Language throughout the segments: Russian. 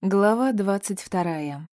Глава двадцать вторая.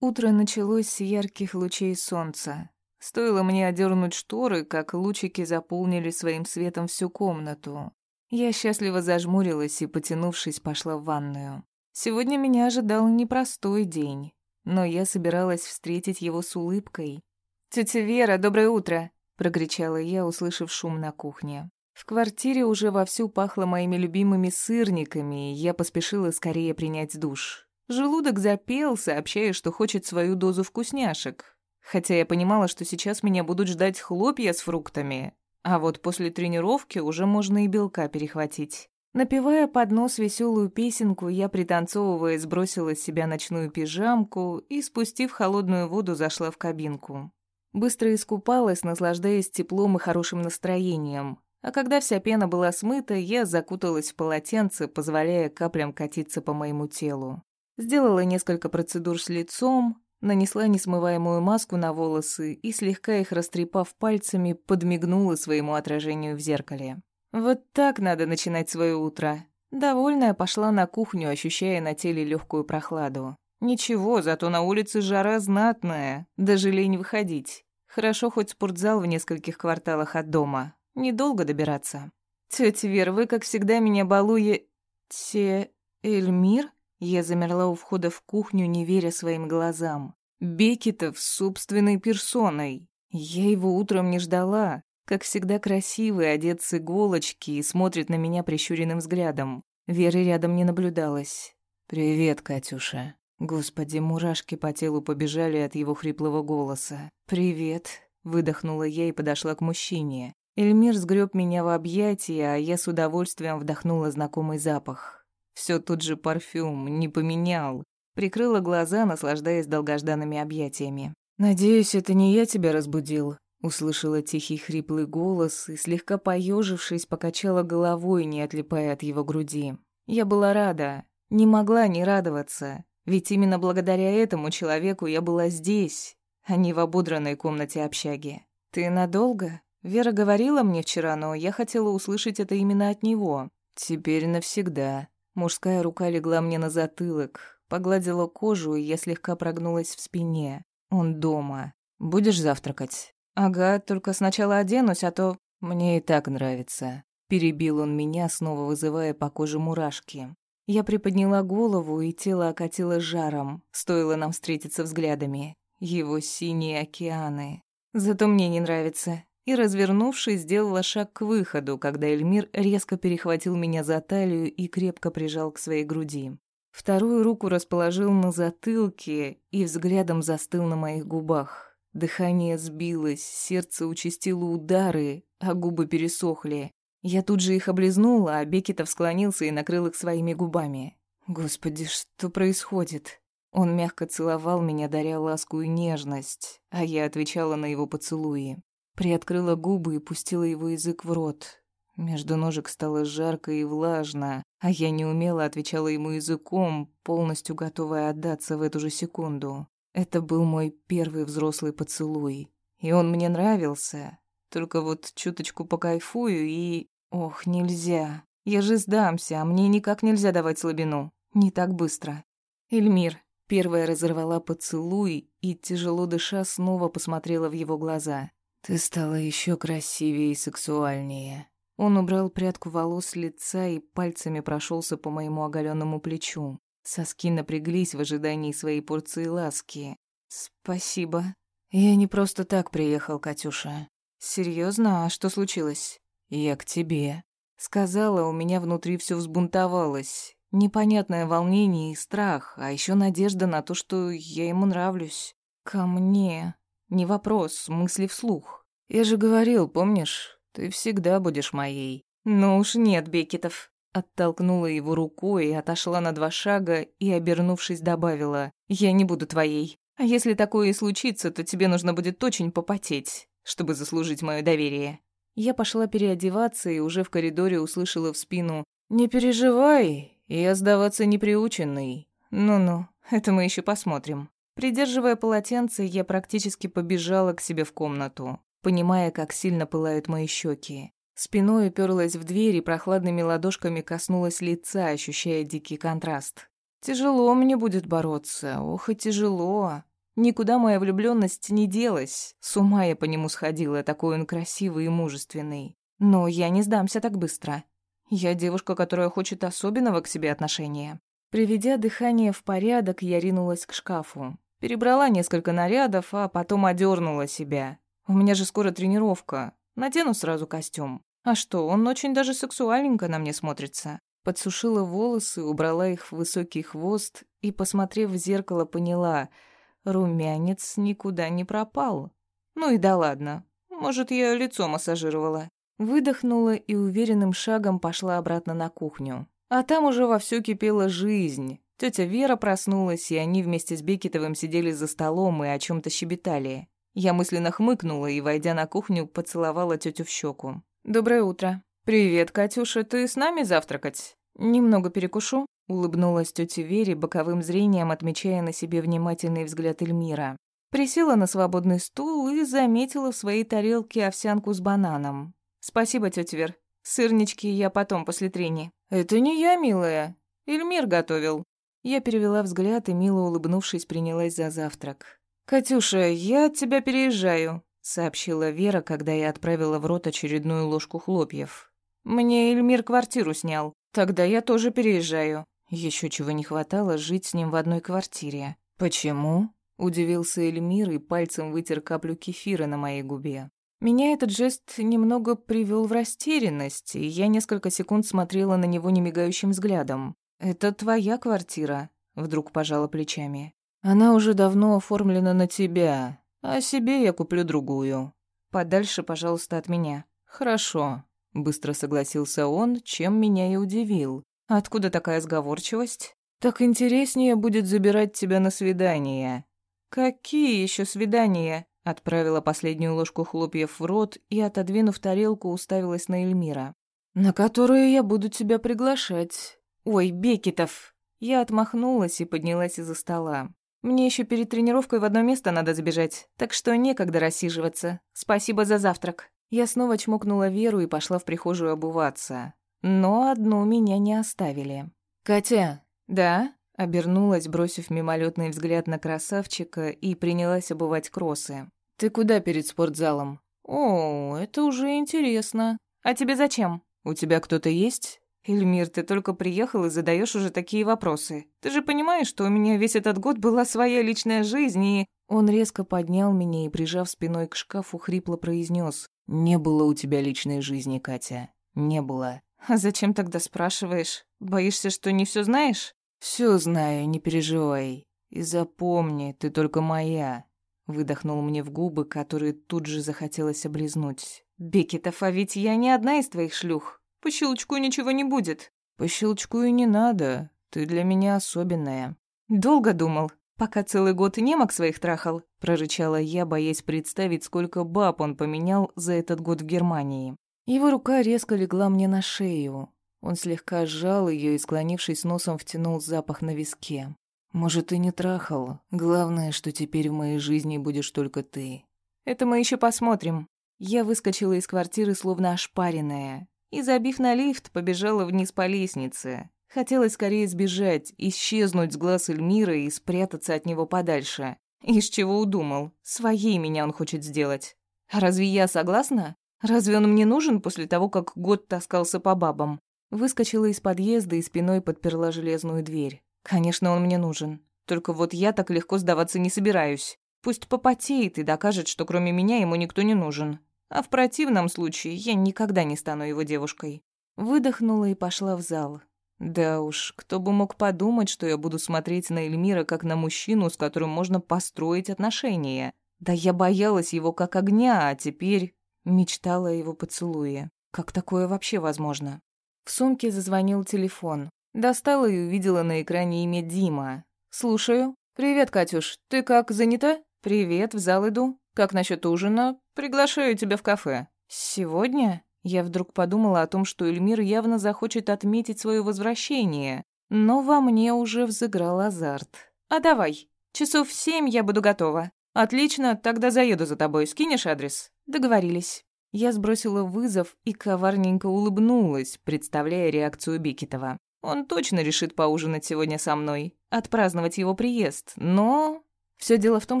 Утро началось с ярких лучей солнца. Стоило мне одернуть шторы, как лучики заполнили своим светом всю комнату. Я счастливо зажмурилась и, потянувшись, пошла в ванную. Сегодня меня ожидал непростой день, но я собиралась встретить его с улыбкой. «Тетя Вера, доброе утро!» — прокричала я, услышав шум на кухне. В квартире уже вовсю пахло моими любимыми сырниками, и я поспешила скорее принять душ. Желудок запел, сообщая, что хочет свою дозу вкусняшек. Хотя я понимала, что сейчас меня будут ждать хлопья с фруктами, а вот после тренировки уже можно и белка перехватить. Напевая под нос веселую песенку, я, пританцовывая, сбросила с себя ночную пижамку и, спустив холодную воду, зашла в кабинку. Быстро искупалась, наслаждаясь теплом и хорошим настроением. А когда вся пена была смыта, я закуталась в полотенце, позволяя каплям катиться по моему телу. Сделала несколько процедур с лицом, нанесла несмываемую маску на волосы и, слегка их растрепав пальцами, подмигнула своему отражению в зеркале. Вот так надо начинать свое утро. Довольная пошла на кухню, ощущая на теле легкую прохладу. Ничего, зато на улице жара знатная, даже лень выходить. Хорошо хоть спортзал в нескольких кварталах от дома. Недолго добираться. Тетя Вер, вы, как всегда, меня балуе... Те... Эльмир? Я замерла у входа в кухню, не веря своим глазам. Бекетов собственной персоной. Я его утром не ждала. Как всегда красивый, одет с иголочки и смотрит на меня прищуренным взглядом. Веры рядом не наблюдалось. «Привет, Катюша». Господи, мурашки по телу побежали от его хриплого голоса. «Привет», — выдохнула я и подошла к мужчине. Эльмир сгреб меня в объятия, а я с удовольствием вдохнула знакомый запах. Все тут же парфюм, не поменял. Прикрыла глаза, наслаждаясь долгожданными объятиями. «Надеюсь, это не я тебя разбудил?» Услышала тихий хриплый голос и, слегка поежившись, покачала головой, не отлипая от его груди. Я была рада, не могла не радоваться, ведь именно благодаря этому человеку я была здесь, а не в ободранной комнате общаги. «Ты надолго?» Вера говорила мне вчера, но я хотела услышать это именно от него. Теперь навсегда. Мужская рука легла мне на затылок, погладила кожу, и я слегка прогнулась в спине. Он дома. Будешь завтракать? Ага, только сначала оденусь, а то мне и так нравится. Перебил он меня, снова вызывая по коже мурашки. Я приподняла голову, и тело окатило жаром, стоило нам встретиться взглядами. Его синие океаны. Зато мне не нравится и, развернувшись, сделала шаг к выходу, когда Эльмир резко перехватил меня за талию и крепко прижал к своей груди. Вторую руку расположил на затылке и взглядом застыл на моих губах. Дыхание сбилось, сердце участило удары, а губы пересохли. Я тут же их облизнула, а Бекетов склонился и накрыл их своими губами. Господи, что происходит? Он мягко целовал меня, даря ласку и нежность, а я отвечала на его поцелуи. Приоткрыла губы и пустила его язык в рот. Между ножек стало жарко и влажно, а я неумело отвечала ему языком, полностью готовая отдаться в эту же секунду. Это был мой первый взрослый поцелуй, и он мне нравился. Только вот чуточку покайфую и... Ох, нельзя. Я же сдамся, а мне никак нельзя давать слабину. Не так быстро. Эльмир. Первая разорвала поцелуй и, тяжело дыша, снова посмотрела в его глаза. «Ты стала еще красивее и сексуальнее». Он убрал прядку волос с лица и пальцами прошелся по моему оголенному плечу. Соски напряглись в ожидании своей порции ласки. «Спасибо. Я не просто так приехал, Катюша. Серьезно? А что случилось?» «Я к тебе». Сказала, у меня внутри все взбунтовалось. Непонятное волнение и страх, а еще надежда на то, что я ему нравлюсь. «Ко мне?» Не вопрос, мысли вслух. Я же говорил, помнишь? Ты всегда будешь моей. Ну уж нет, Бекетов. Оттолкнула его рукой, отошла на два шага и, обернувшись, добавила. Я не буду твоей. А если такое и случится, то тебе нужно будет очень попотеть, чтобы заслужить мое доверие. Я пошла переодеваться и уже в коридоре услышала в спину «Не переживай, я сдаваться не приученный». Ну-ну, это мы еще посмотрим. Придерживая полотенце, я практически побежала к себе в комнату, понимая, как сильно пылают мои щеки. Спиной уперлась в дверь и прохладными ладошками коснулась лица, ощущая дикий контраст. Тяжело мне будет бороться, ох и тяжело. Никуда моя влюбленность не делась. С ума я по нему сходила, такой он красивый и мужественный. Но я не сдамся так быстро. Я девушка, которая хочет особенного к себе отношения. Приведя дыхание в порядок, я ринулась к шкафу. Перебрала несколько нарядов, а потом одернула себя. У меня же скоро тренировка. Надену сразу костюм. А что, он очень даже сексуальненько на мне смотрится. Подсушила волосы, убрала их в высокий хвост и, посмотрев в зеркало, поняла — Румянец никуда не пропал. Ну и да ладно. Может, я лицо массажировала. Выдохнула и уверенным шагом пошла обратно на кухню. А там уже вовсю кипела жизнь. Тетя Вера проснулась, и они вместе с Бекетовым сидели за столом и о чем то щебетали. Я мысленно хмыкнула и, войдя на кухню, поцеловала тетю в щеку. «Доброе утро». «Привет, Катюша, ты с нами завтракать?» «Немного перекушу». Улыбнулась тете Вере, боковым зрением отмечая на себе внимательный взгляд Эльмира. Присела на свободный стул и заметила в своей тарелке овсянку с бананом. «Спасибо, тетя Вер. Сырнички я потом, после трени». «Это не я, милая. Эльмир готовил». Я перевела взгляд и, мило улыбнувшись, принялась за завтрак. «Катюша, я от тебя переезжаю», — сообщила Вера, когда я отправила в рот очередную ложку хлопьев. «Мне Эльмир квартиру снял. Тогда я тоже переезжаю. Еще чего не хватало жить с ним в одной квартире. Почему? Удивился Эльмир и пальцем вытер каплю кефира на моей губе. Меня этот жест немного привел в растерянность, и я несколько секунд смотрела на него немигающим взглядом. «Это твоя квартира?» — вдруг пожала плечами. «Она уже давно оформлена на тебя, а себе я куплю другую. Подальше, пожалуйста, от меня». «Хорошо», — быстро согласился он, чем меня и удивил. Откуда такая сговорчивость? Так интереснее будет забирать тебя на свидание. Какие еще свидания? Отправила последнюю ложку хлопьев в рот и, отодвинув тарелку, уставилась на Эльмира. «На которые я буду тебя приглашать». «Ой, Бекетов!» Я отмахнулась и поднялась из-за стола. «Мне еще перед тренировкой в одно место надо забежать, так что некогда рассиживаться. Спасибо за завтрак». Я снова чмокнула Веру и пошла в прихожую обуваться. Но одну меня не оставили. «Катя!» «Да?» Обернулась, бросив мимолетный взгляд на красавчика и принялась обувать кроссы. «Ты куда перед спортзалом?» «О, это уже интересно. А тебе зачем? У тебя кто-то есть?» «Эльмир, ты только приехал и задаешь уже такие вопросы. Ты же понимаешь, что у меня весь этот год была своя личная жизнь, и...» Он резко поднял меня и, прижав спиной к шкафу, хрипло произнес: «Не было у тебя личной жизни, Катя. Не было. «А зачем тогда спрашиваешь? Боишься, что не все знаешь?» «Все знаю, не переживай. И запомни, ты только моя», — выдохнул мне в губы, которые тут же захотелось облизнуть. «Бекетов, а ведь я не одна из твоих шлюх. По щелчку ничего не будет». «По щелчку и не надо. Ты для меня особенная». «Долго думал, пока целый год немок своих трахал», — прорычала я, боясь представить, сколько баб он поменял за этот год в Германии. Его рука резко легла мне на шею. Он слегка сжал ее и, склонившись носом, втянул запах на виске. «Может, и не трахал. Главное, что теперь в моей жизни будешь только ты». «Это мы еще посмотрим». Я выскочила из квартиры, словно ошпаренная, и, забив на лифт, побежала вниз по лестнице. Хотелось скорее сбежать, исчезнуть с глаз Эльмира и спрятаться от него подальше. Из чего удумал? Своей меня он хочет сделать. А разве я согласна? Разве он мне нужен после того, как год таскался по бабам? Выскочила из подъезда и спиной подперла железную дверь. Конечно, он мне нужен. Только вот я так легко сдаваться не собираюсь. Пусть попотеет и докажет, что кроме меня ему никто не нужен. А в противном случае я никогда не стану его девушкой. Выдохнула и пошла в зал. Да уж, кто бы мог подумать, что я буду смотреть на Эльмира как на мужчину, с которым можно построить отношения. Да я боялась его как огня, а теперь... Мечтала о его поцелуе. Как такое вообще возможно? В сумке зазвонил телефон. Достала и увидела на экране имя Дима. «Слушаю. Привет, Катюш. Ты как, занята?» «Привет, в зал иду. Как насчет ужина? Приглашаю тебя в кафе». «Сегодня?» Я вдруг подумала о том, что Эльмир явно захочет отметить свое возвращение. Но во мне уже взыграл азарт. «А давай. Часов в семь я буду готова». «Отлично, тогда заеду за тобой. Скинешь адрес?» «Договорились». Я сбросила вызов и коварненько улыбнулась, представляя реакцию Бекетова. Он точно решит поужинать сегодня со мной, отпраздновать его приезд, но... Все дело в том,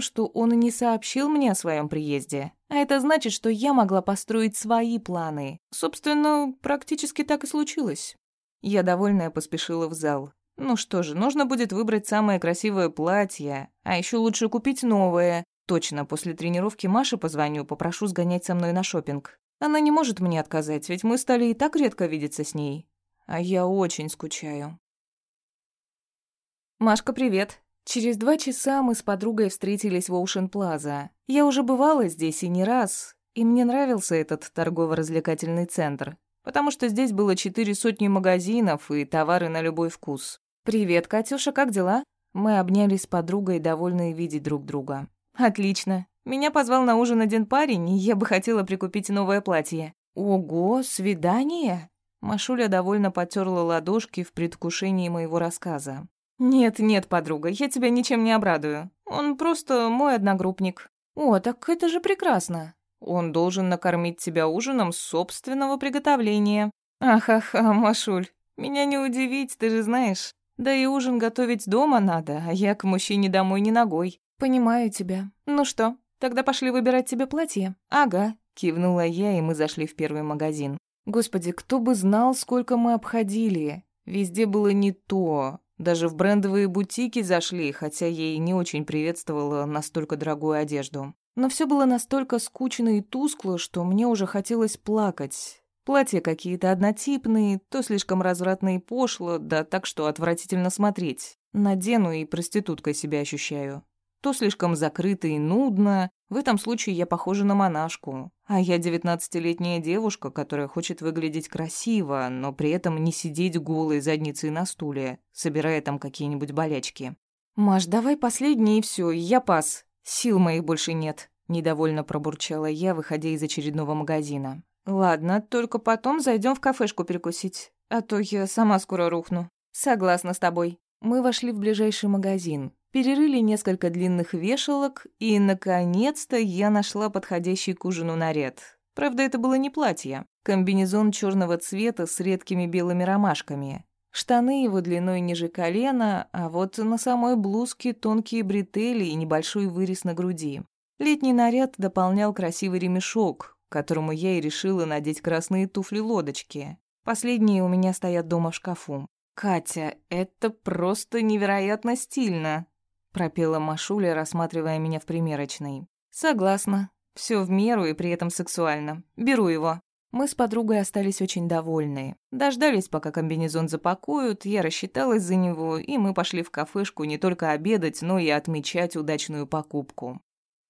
что он и не сообщил мне о своем приезде. А это значит, что я могла построить свои планы. Собственно, практически так и случилось. Я, довольная, поспешила в зал. Ну что же, нужно будет выбрать самое красивое платье, а еще лучше купить новое. Точно, после тренировки Маше позвоню, попрошу сгонять со мной на шопинг. Она не может мне отказать, ведь мы стали и так редко видеться с ней. А я очень скучаю. «Машка, привет!» Через два часа мы с подругой встретились в Оушен Плаза. Я уже бывала здесь и не раз, и мне нравился этот торгово-развлекательный центр, потому что здесь было четыре сотни магазинов и товары на любой вкус. «Привет, Катюша, как дела?» Мы обнялись с подругой, довольные видеть друг друга. «Отлично. Меня позвал на ужин один парень, и я бы хотела прикупить новое платье». «Ого, свидание?» Машуля довольно потерла ладошки в предвкушении моего рассказа. «Нет, нет, подруга, я тебя ничем не обрадую. Он просто мой одногруппник». «О, так это же прекрасно. Он должен накормить тебя ужином собственного приготовления». «Ах-ах-ах, Машуль, меня не удивить, ты же знаешь. Да и ужин готовить дома надо, а я к мужчине домой не ногой». «Понимаю тебя. Ну что, тогда пошли выбирать тебе платье?» «Ага», — кивнула я, и мы зашли в первый магазин. Господи, кто бы знал, сколько мы обходили. Везде было не то. Даже в брендовые бутики зашли, хотя ей не очень приветствовала настолько дорогую одежду. Но все было настолько скучно и тускло, что мне уже хотелось плакать. Платья какие-то однотипные, то слишком развратно и пошло, да так, что отвратительно смотреть. Надену и проституткой себя ощущаю. То слишком закрыто и нудно, в этом случае я похожа на монашку. А я девятнадцатилетняя девушка, которая хочет выглядеть красиво, но при этом не сидеть голой задницей на стуле, собирая там какие-нибудь болячки. «Маш, давай последний и все, я пас. Сил моих больше нет», — недовольно пробурчала я, выходя из очередного магазина. «Ладно, только потом зайдем в кафешку перекусить, а то я сама скоро рухну». «Согласна с тобой». Мы вошли в ближайший магазин, перерыли несколько длинных вешалок, и, наконец-то, я нашла подходящий к ужину наряд. Правда, это было не платье. Комбинезон черного цвета с редкими белыми ромашками. Штаны его длиной ниже колена, а вот на самой блузке тонкие бретели и небольшой вырез на груди. Летний наряд дополнял красивый ремешок, которому я и решила надеть красные туфли-лодочки. Последние у меня стоят дома в шкафу. «Катя, это просто невероятно стильно!» Пропела Машуля, рассматривая меня в примерочной. Согласна. Все в меру и при этом сексуально. Беру его. Мы с подругой остались очень довольны. Дождались, пока комбинезон запакуют, я рассчиталась за него, и мы пошли в кафешку не только обедать, но и отмечать удачную покупку.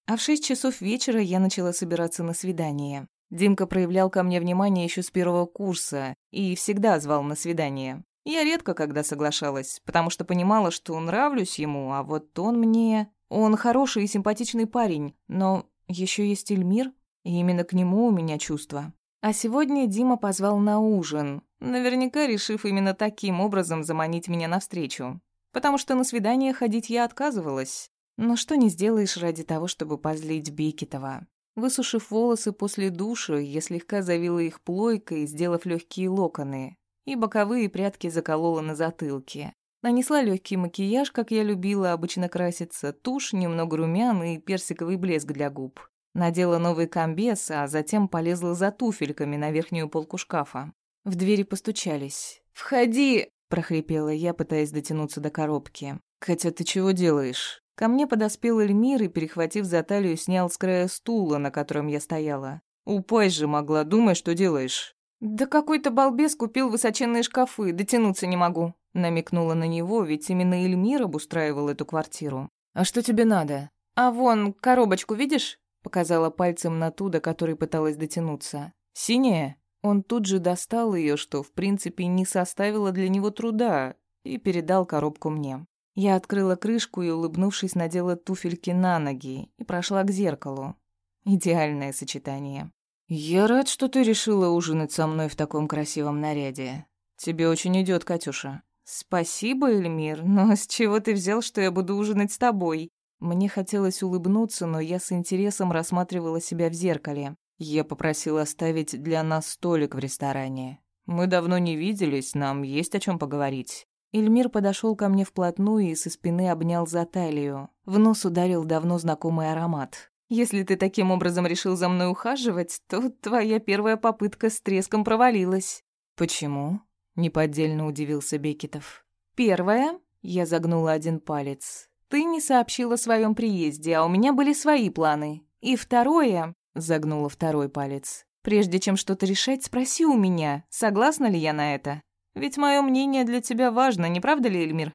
А в шесть часов вечера я начала собираться на свидание. Димка проявлял ко мне внимание еще с первого курса и всегда звал на свидание. Я редко когда соглашалась, потому что понимала, что нравлюсь ему, а вот он мне... Он хороший и симпатичный парень, но еще есть Эльмир, и именно к нему у меня чувства. А сегодня Дима позвал на ужин, наверняка решив именно таким образом заманить меня навстречу. Потому что на свидание ходить я отказывалась. Но что не сделаешь ради того, чтобы позлить Бекетова. Высушив волосы после душа, я слегка завила их плойкой, сделав легкие локоны и боковые прядки заколола на затылке. Нанесла легкий макияж, как я любила обычно краситься, тушь, немного румян и персиковый блеск для губ. Надела новый комбез, а затем полезла за туфельками на верхнюю полку шкафа. В двери постучались. «Входи!» – прохрипела я, пытаясь дотянуться до коробки. «Катя, ты чего делаешь?» Ко мне подоспел Эльмир и, перехватив за талию, снял с края стула, на котором я стояла. «Упасть же могла, думай, что делаешь». «Да какой-то балбес купил высоченные шкафы, дотянуться не могу», намекнула на него, ведь именно Эльмир обустраивал эту квартиру. «А что тебе надо?» «А вон, коробочку видишь?» показала пальцем на ту, до которой пыталась дотянуться. «Синяя?» Он тут же достал ее, что, в принципе, не составило для него труда, и передал коробку мне. Я открыла крышку и, улыбнувшись, надела туфельки на ноги и прошла к зеркалу. Идеальное сочетание. «Я рад, что ты решила ужинать со мной в таком красивом наряде. Тебе очень идет, Катюша». «Спасибо, Эльмир, но с чего ты взял, что я буду ужинать с тобой?» Мне хотелось улыбнуться, но я с интересом рассматривала себя в зеркале. Я попросила оставить для нас столик в ресторане. Мы давно не виделись, нам есть о чем поговорить». Эльмир подошел ко мне вплотную и со спины обнял за талию. В нос ударил давно знакомый аромат. «Если ты таким образом решил за мной ухаживать, то твоя первая попытка с треском провалилась». «Почему?» — неподдельно удивился Бекетов. «Первая?» — я загнула один палец. «Ты не сообщила о своем приезде, а у меня были свои планы. И второе...» — загнула второй палец. «Прежде чем что-то решать, спроси у меня, согласна ли я на это?» Ведь мое мнение для тебя важно, не правда ли, Эльмир?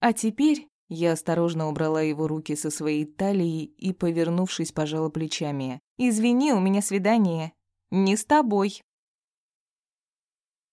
А теперь я осторожно убрала его руки со своей талии и, повернувшись, пожала плечами. «Извини, у меня свидание. Не с тобой».